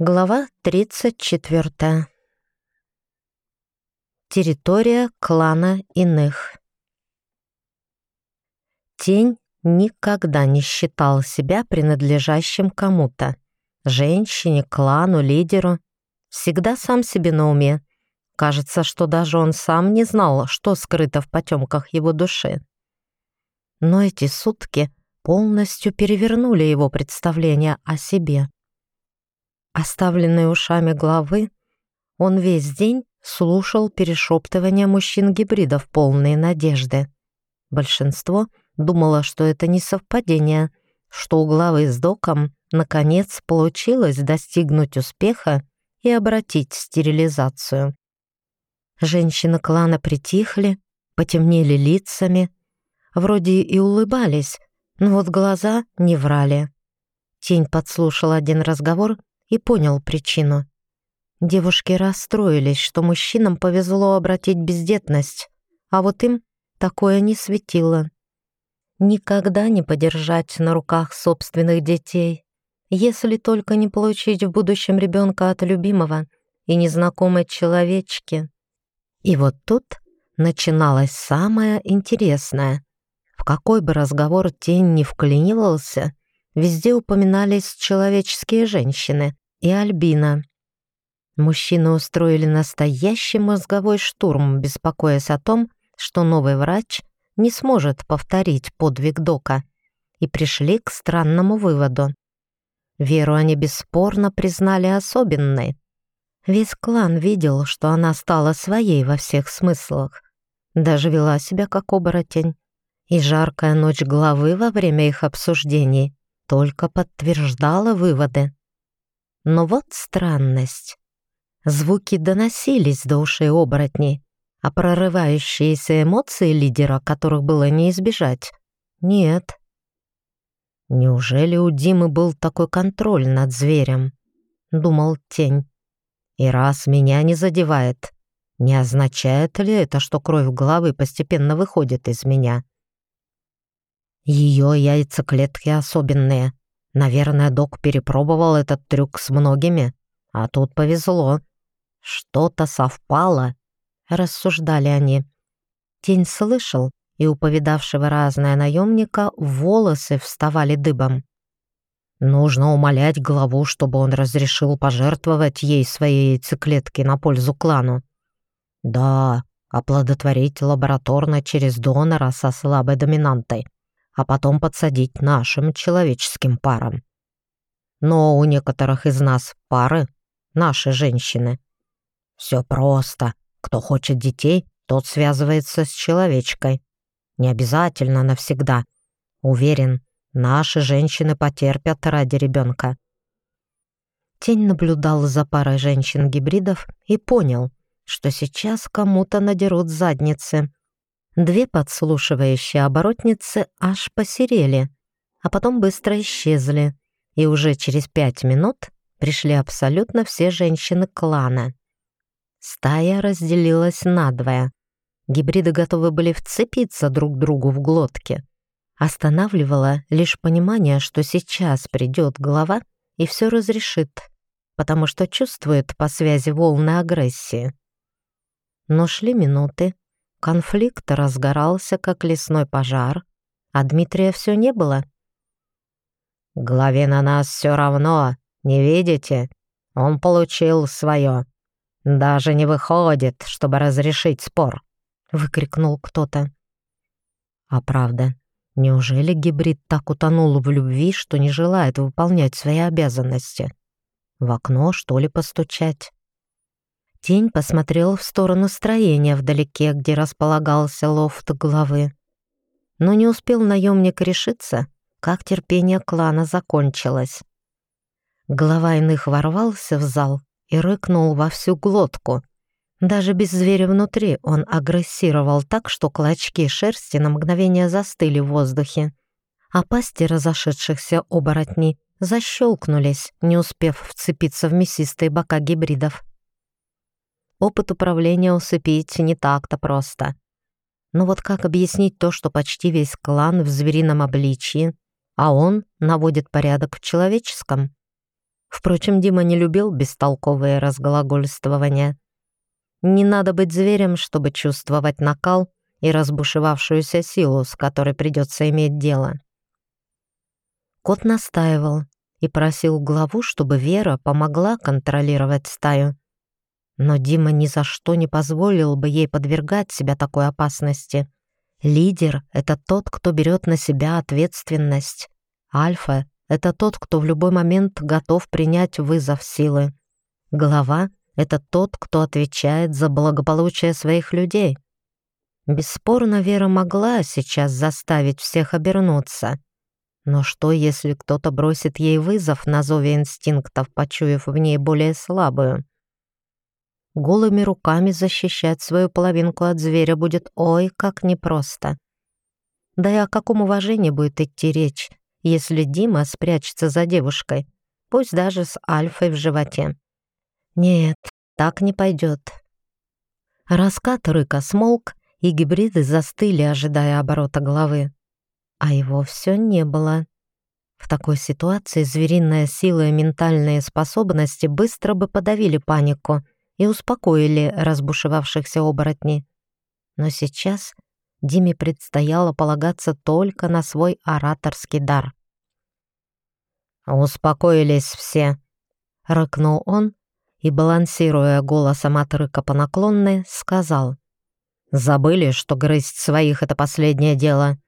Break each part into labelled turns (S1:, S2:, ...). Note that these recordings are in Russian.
S1: Глава 34. Территория клана иных. Тень никогда не считал себя принадлежащим кому-то. Женщине, клану, лидеру. Всегда сам себе на уме. Кажется, что даже он сам не знал, что скрыто в потемках его души. Но эти сутки полностью перевернули его представление о себе. Оставленный ушами главы, он весь день слушал перешептывания мужчин-гибридов полные надежды. Большинство думало, что это не совпадение, что у главы с доком наконец получилось достигнуть успеха и обратить стерилизацию. Женщины клана притихли, потемнели лицами, вроде и улыбались, но вот глаза не врали. Тень подслушал один разговор и понял причину. Девушки расстроились, что мужчинам повезло обратить бездетность, а вот им такое не светило. Никогда не подержать на руках собственных детей, если только не получить в будущем ребенка от любимого и незнакомой человечки. И вот тут начиналось самое интересное. В какой бы разговор тень не вклинивался, везде упоминались человеческие женщины, и Альбина. Мужчины устроили настоящий мозговой штурм, беспокоясь о том, что новый врач не сможет повторить подвиг Дока, и пришли к странному выводу. Веру они бесспорно признали особенной. Весь клан видел, что она стала своей во всех смыслах. Даже вела себя как оборотень. И жаркая ночь главы во время их обсуждений только подтверждала выводы. Но вот странность. Звуки доносились до ушей оборотней, а прорывающиеся эмоции лидера, которых было не избежать, нет. Неужели у Димы был такой контроль над зверем? Думал тень. И раз меня не задевает, не означает ли это, что кровь головы постепенно выходит из меня? Ее яйцеклетки особенные, Наверное, док перепробовал этот трюк с многими, а тут повезло. Что-то совпало, рассуждали они. Тень слышал, и у повидавшего разное наемника волосы вставали дыбом. Нужно умолять главу, чтобы он разрешил пожертвовать ей свои яйцеклетки на пользу клану. Да, оплодотворить лабораторно через донора со слабой доминантой а потом подсадить нашим человеческим парам. Но у некоторых из нас пары — наши женщины. Все просто. Кто хочет детей, тот связывается с человечкой. Не обязательно навсегда. Уверен, наши женщины потерпят ради ребенка. Тень наблюдал за парой женщин-гибридов и понял, что сейчас кому-то надерут задницы. Две подслушивающие оборотницы аж посерели, а потом быстро исчезли, и уже через пять минут пришли абсолютно все женщины клана. Стая разделилась надвое. Гибриды готовы были вцепиться друг другу в глотки. Останавливало лишь понимание, что сейчас придет глава и все разрешит, потому что чувствует по связи волны агрессии. Но шли минуты, Конфликт разгорался, как лесной пожар, а Дмитрия все не было. «Главе на нас все равно, не видите? Он получил свое. Даже не выходит, чтобы разрешить спор», — выкрикнул кто-то. А правда, неужели гибрид так утонул в любви, что не желает выполнять свои обязанности? В окно, что ли, постучать? Тень посмотрел в сторону строения вдалеке, где располагался лофт главы. Но не успел наемник решиться, как терпение клана закончилось. Глава иных ворвался в зал и рыкнул во всю глотку. Даже без зверя внутри он агрессировал так, что клочки шерсти на мгновение застыли в воздухе, а пасти разошедшихся оборотней защелкнулись, не успев вцепиться в мясистые бока гибридов. Опыт управления усыпить не так-то просто. Но вот как объяснить то, что почти весь клан в зверином обличье, а он наводит порядок в человеческом? Впрочем, Дима не любил бестолковые разглагольствования. Не надо быть зверем, чтобы чувствовать накал и разбушевавшуюся силу, с которой придется иметь дело. Кот настаивал и просил главу, чтобы Вера помогла контролировать стаю. Но Дима ни за что не позволил бы ей подвергать себя такой опасности. Лидер — это тот, кто берет на себя ответственность. Альфа — это тот, кто в любой момент готов принять вызов силы. Глава — это тот, кто отвечает за благополучие своих людей. Бесспорно, Вера могла сейчас заставить всех обернуться. Но что, если кто-то бросит ей вызов на зове инстинктов, почуяв в ней более слабую? Голыми руками защищать свою половинку от зверя будет ой, как непросто. Да и о каком уважении будет идти речь, если Дима спрячется за девушкой, пусть даже с альфой в животе? Нет, так не пойдет. Раскат рыка смолк, и гибриды застыли, ожидая оборота головы. А его все не было. В такой ситуации звериная сила и ментальные способности быстро бы подавили панику и успокоили разбушевавшихся оборотней. Но сейчас Диме предстояло полагаться только на свой ораторский дар. «Успокоились все», — рыкнул он и, балансируя голосом от рыка по наклонной, сказал — Забыли, что грызть своих — это последнее дело.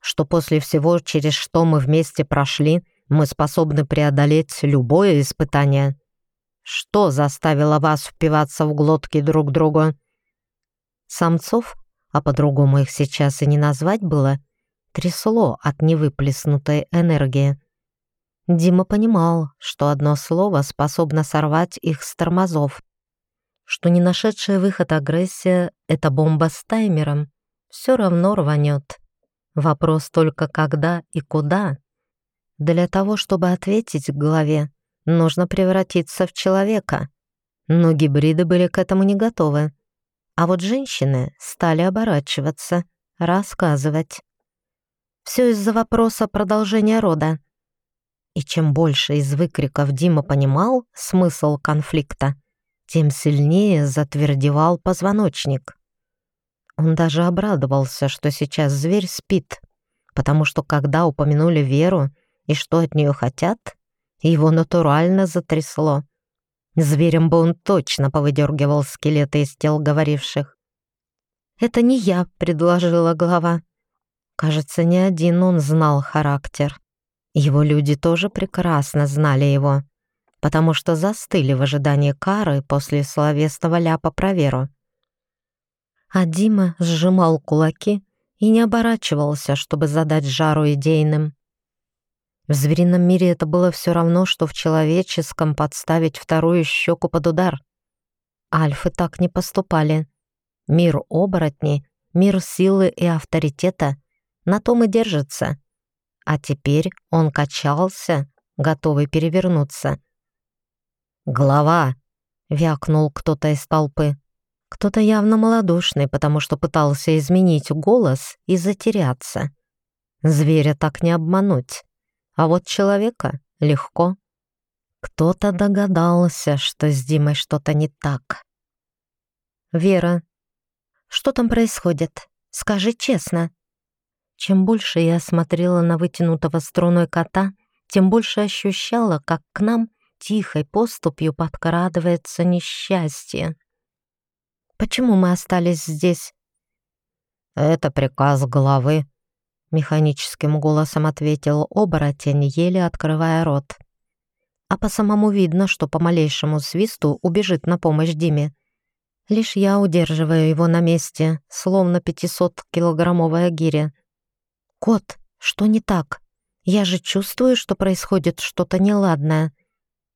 S1: Что после всего, через что мы вместе прошли, мы способны преодолеть любое испытание. Что заставило вас впиваться в глотки друг другу? Самцов, а по-другому их сейчас и не назвать было, трясло от невыплеснутой энергии. Дима понимал, что одно слово способно сорвать их с тормозов что не нашедшая выход агрессия — это бомба с таймером. Все равно рванет. Вопрос только когда и куда. Для того, чтобы ответить к голове, нужно превратиться в человека. Но гибриды были к этому не готовы. А вот женщины стали оборачиваться, рассказывать. Все из-за вопроса продолжения рода. И чем больше из выкриков Дима понимал смысл конфликта, тем сильнее затвердевал позвоночник. Он даже обрадовался, что сейчас зверь спит, потому что когда упомянули Веру и что от нее хотят, его натурально затрясло. Зверем бы он точно повыдергивал скелеты из тел говоривших. «Это не я», — предложила глава. Кажется, не один он знал характер. Его люди тоже прекрасно знали его потому что застыли в ожидании кары после словесного ляпа про веру. А Дима сжимал кулаки и не оборачивался, чтобы задать жару идейным. В зверином мире это было все равно, что в человеческом подставить вторую щеку под удар. Альфы так не поступали. Мир оборотней, мир силы и авторитета на том и держится. А теперь он качался, готовый перевернуться. «Голова!» — вякнул кто-то из толпы. Кто-то явно малодушный, потому что пытался изменить голос и затеряться. Зверя так не обмануть. А вот человека легко. Кто-то догадался, что с Димой что-то не так. «Вера, что там происходит? Скажи честно». Чем больше я смотрела на вытянутого струной кота, тем больше ощущала, как к нам тихой поступью подкрадывается несчастье. Почему мы остались здесь? Это приказ главы, механическим голосом ответил оборотень, еле открывая рот. А по самому видно, что по малейшему свисту убежит на помощь Диме. Лишь я удерживаю его на месте, словно 500-килограммовая гиря. «Кот, что не так? Я же чувствую, что происходит что-то неладное.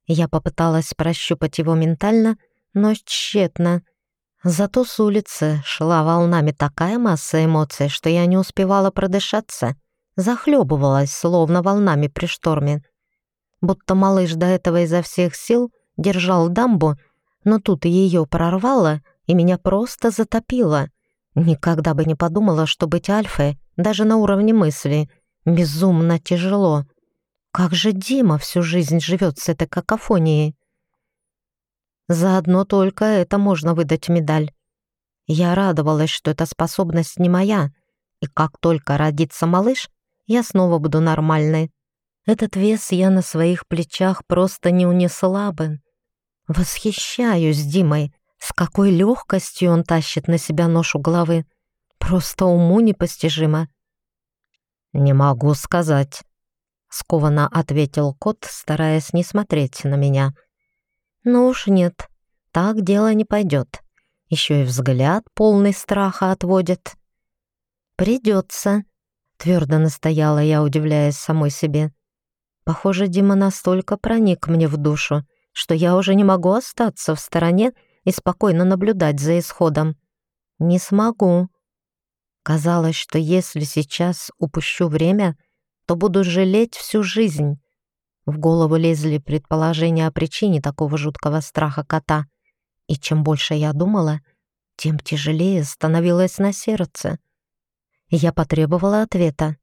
S1: Я попыталась прощупать его ментально, но тщетно. Зато с улицы шла волнами такая масса эмоций, что я не успевала продышаться, захлебывалась, словно волнами при шторме. Будто малыш до этого изо всех сил держал дамбу, но тут ее прорвало, и меня просто затопило. Никогда бы не подумала, что быть альфой, даже на уровне мысли, безумно тяжело — Как же Дима всю жизнь живет с этой какофонией? Заодно только это можно выдать медаль. Я радовалась, что эта способность не моя, и как только родится малыш, я снова буду нормальной. Этот вес я на своих плечах просто не унесла бы. Восхищаюсь Димой, с какой легкостью он тащит на себя ношу головы. Просто уму непостижимо. «Не могу сказать», — скованно ответил кот, стараясь не смотреть на меня. «Ну уж нет, так дело не пойдет. Еще и взгляд полный страха отводит». «Придется», — твердо настояла я, удивляясь самой себе. «Похоже, Дима настолько проник мне в душу, что я уже не могу остаться в стороне и спокойно наблюдать за исходом. Не смогу. Казалось, что если сейчас упущу время, то буду жалеть всю жизнь. В голову лезли предположения о причине такого жуткого страха кота. И чем больше я думала, тем тяжелее становилось на сердце. Я потребовала ответа.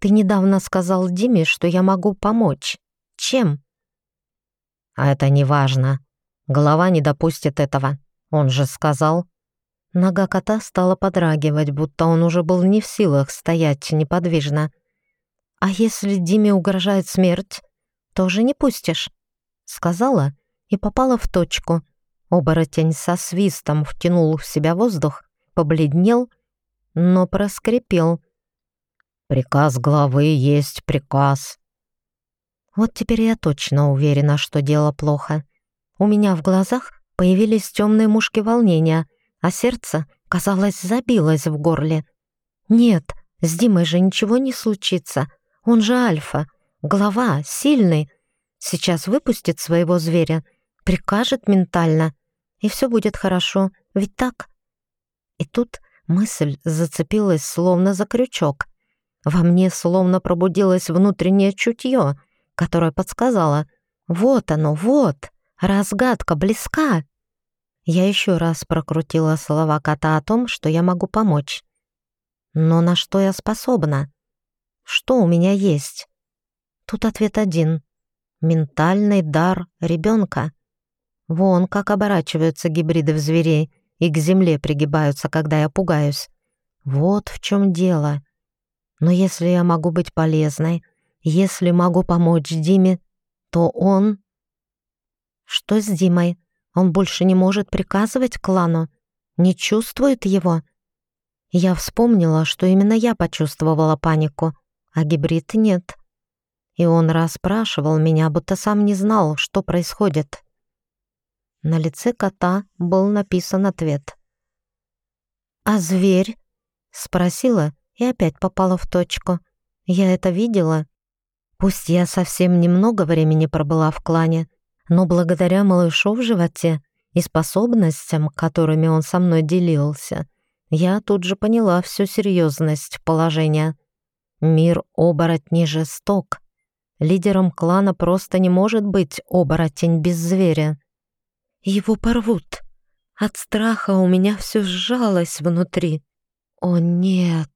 S1: «Ты недавно сказал Диме, что я могу помочь. Чем?» «А это не важно. Голова не допустит этого. Он же сказал...» Нога кота стала подрагивать, будто он уже был не в силах стоять неподвижно. «А если Диме угрожает смерть, тоже не пустишь?» Сказала и попала в точку. Оборотень со свистом втянул в себя воздух, побледнел, но проскрипел. «Приказ главы есть приказ». Вот теперь я точно уверена, что дело плохо. У меня в глазах появились темные мушки волнения, а сердце, казалось, забилось в горле. Нет, с Димой же ничего не случится. Он же альфа, глава, сильный. Сейчас выпустит своего зверя, прикажет ментально, и все будет хорошо, ведь так? И тут мысль зацепилась словно за крючок. Во мне словно пробудилось внутреннее чутье, которое подсказало «Вот оно, вот!» Разгадка близка. Я еще раз прокрутила слова кота о том, что я могу помочь. Но на что я способна? Что у меня есть? Тут ответ один. Ментальный дар ребенка. Вон как оборачиваются гибриды в зверей и к земле пригибаются, когда я пугаюсь. Вот в чем дело. Но если я могу быть полезной, если могу помочь Диме, то он что с Димой? Он больше не может приказывать клану? Не чувствует его? Я вспомнила, что именно я почувствовала панику, а гибрид нет. И он расспрашивал меня, будто сам не знал, что происходит. На лице кота был написан ответ. «А зверь?» — спросила и опять попала в точку. Я это видела. Пусть я совсем немного времени пробыла в клане, но благодаря малышу в животе и способностям, которыми он со мной делился, я тут же поняла всю серьезность положения. Мир оборотней жесток. Лидером клана просто не может быть оборотень без зверя. Его порвут. От страха у меня все сжалось внутри. О нет!